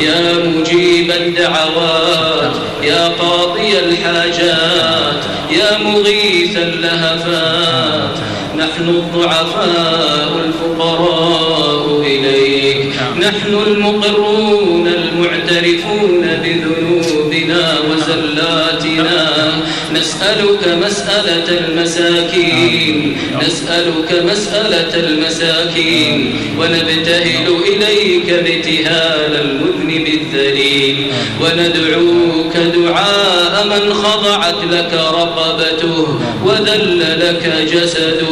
يا مجيب الدعوات يا قاضي الحاجات يا مغيث اللهفات نحن الضعفاء الفقراء إليك نحن المقرون المعترفون بذنوبنا وزلاتنا نسألك مسألة المساكين. نسألك مسألة المساكين. ونبتهل إليك ابتهال المذنب الذليل. وندعوك دعاء من خضعت لك رقبته وذل لك جسده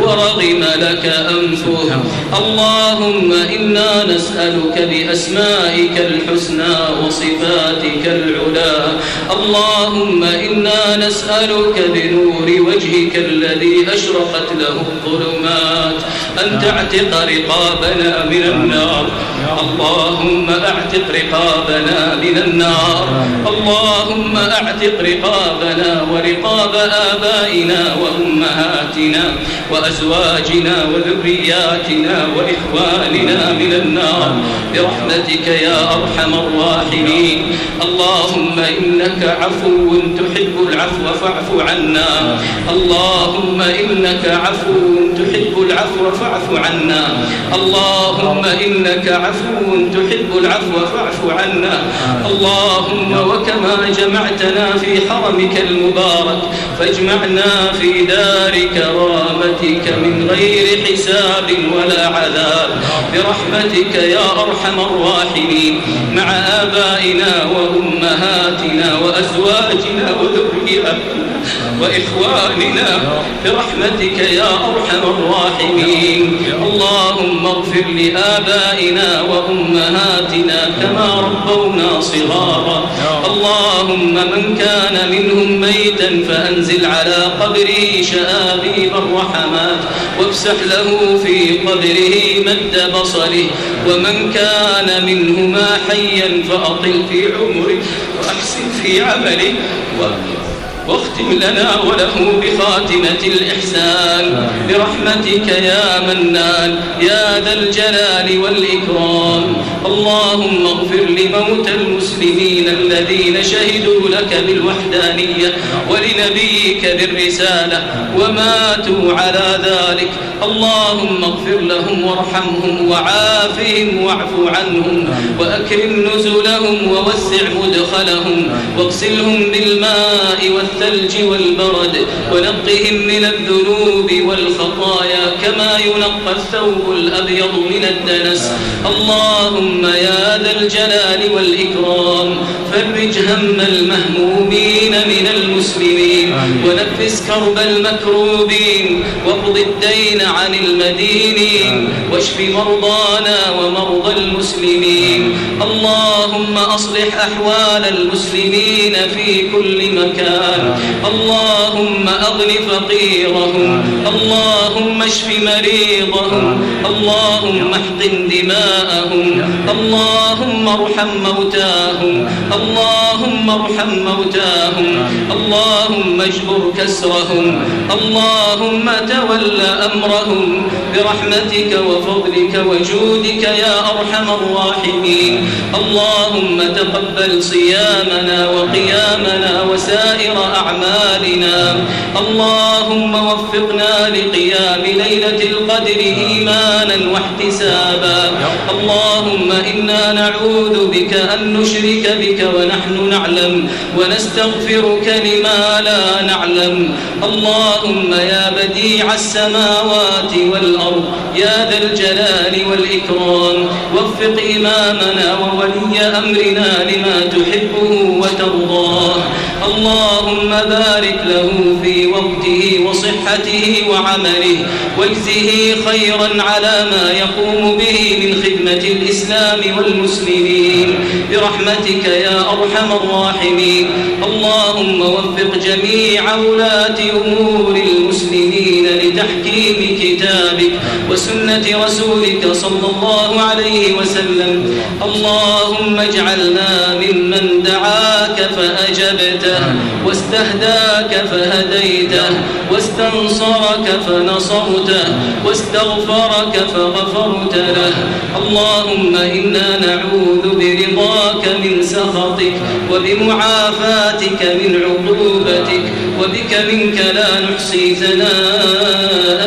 ورغم لك أنفه. اللهم إنا نسألك بأسمائك الحسنى وصفاتك العلا اللهم إنا نسألك بنور وجهك الذي أشرقت له الظلمات. أن تعتق رقابنا من النار. اللهم أعتق رقابنا من النار. اللهم أعتق رقابنا ورقاب آبائنا وأمهاتنا وأزواجنا وذرياتنا وإخواننا من النار. برحمتك يا أرحم الراحمين. اللهم إنك عفو تحب العفو فاعف عنا. اللهم إنك عفو تحب العفو فاعف عنا. اللهم إنك عفو تحب العفو فاعف عنا. اللهم وكما جمعتنا في حرمك المبارك فاجمعنا في دار كرامتك من غير حساب ولا عذاب. برحمتك يا أرحم الراحمين. مع آبائنا وأمهاتنا وأزواجنا وذرياتنا وإخواننا. برحمتك يا أرحم الراحمين. اللهم اغفر لآبائنا وأمهاتنا كما ربونا صغارا. اللهم من كان منهم ميتا فأنزل على قبره شآبيب الرحمات وافسح له في قبره مد بصره. ومن كان منهما حيا فأطل في عمره وأحسن في عمله. واختم لنا وله بخاتمة الإحسان. برحمتك يا منان يا ذا الجلال والإكرام. اللهم اغفر لموتى المسلمين الذين شهدوا لك بالوحدانية ولنبيك بالرسالة وماتوا على ذلك. اللهم اغفر لهم وارحمهم وعافهم واعف عنهم وأكرم نزلهم ووسع مدخلهم واغسلهم بالماء والثلج والبرد ونقهم من الذنوب والخطايا كما ينقى الثوب الأبيض من الدنس. اللهم يا ذا الجلال والإكرام فرج هم المهمومين من المسلمين ونفس كرب المكروبين واقض الدين عن المدينين واشف مرضانا ومرضى المسلمين. اللهم أصلح أحوال المسلمين في كل مكان. اللهم أغن فقيرهم. اللهم اشف مريضهم. اللهم احقن دماءهم. اللهم ارحم موتاهم. اللهم ارحم موتاهم. اللهم اجبر كسرهم. اللهم تول أمرهم. برحمتك وفضلك وجودك يا أرحم الراحمين. اللهم تقبل صيامنا وقيامنا وسائر أعمالنا. اللهم وفقنا لقيام ليلة القدر إيمانا واحتسابا. اللهم إنا نعوذ بك أن نشرك بك ونحن نعلم ونستغفرك لما لا نعلم. اللهم يا بديع السماوات والأرض يا ذا الجلال والإكرام وفق إمامنا وولي أمرنا لما تحبه وترضاه. اللهم بارك له في وقته وصحته وعمله واجزه خيرا على ما يقوم به من خدمة الإسلام والمسلمين. برحمتك يا أرحم الراحمين. اللهم وفق جميع ولاة أمور المسلمين لتعلم كتابك وسنة رسولك صلى الله عليه وسلم. اللهم اجعلنا ممن دعاك فأجبته واستهداك فهديته واستنصرك فنصرته واستغفرك فغفرت له. اللهم إنا نعوذ برضاك من سخطك وبمعافاتك من عقوبتك وبك منك لا نحصي ثناء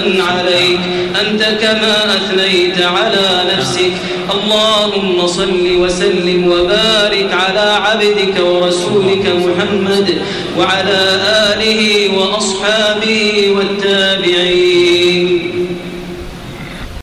عليك أنت كما أثنيت على نفسك. اللهم صل وسلم وبارك على عبدك ورسولك محمد وعلى آله وأصحابه والتابعين.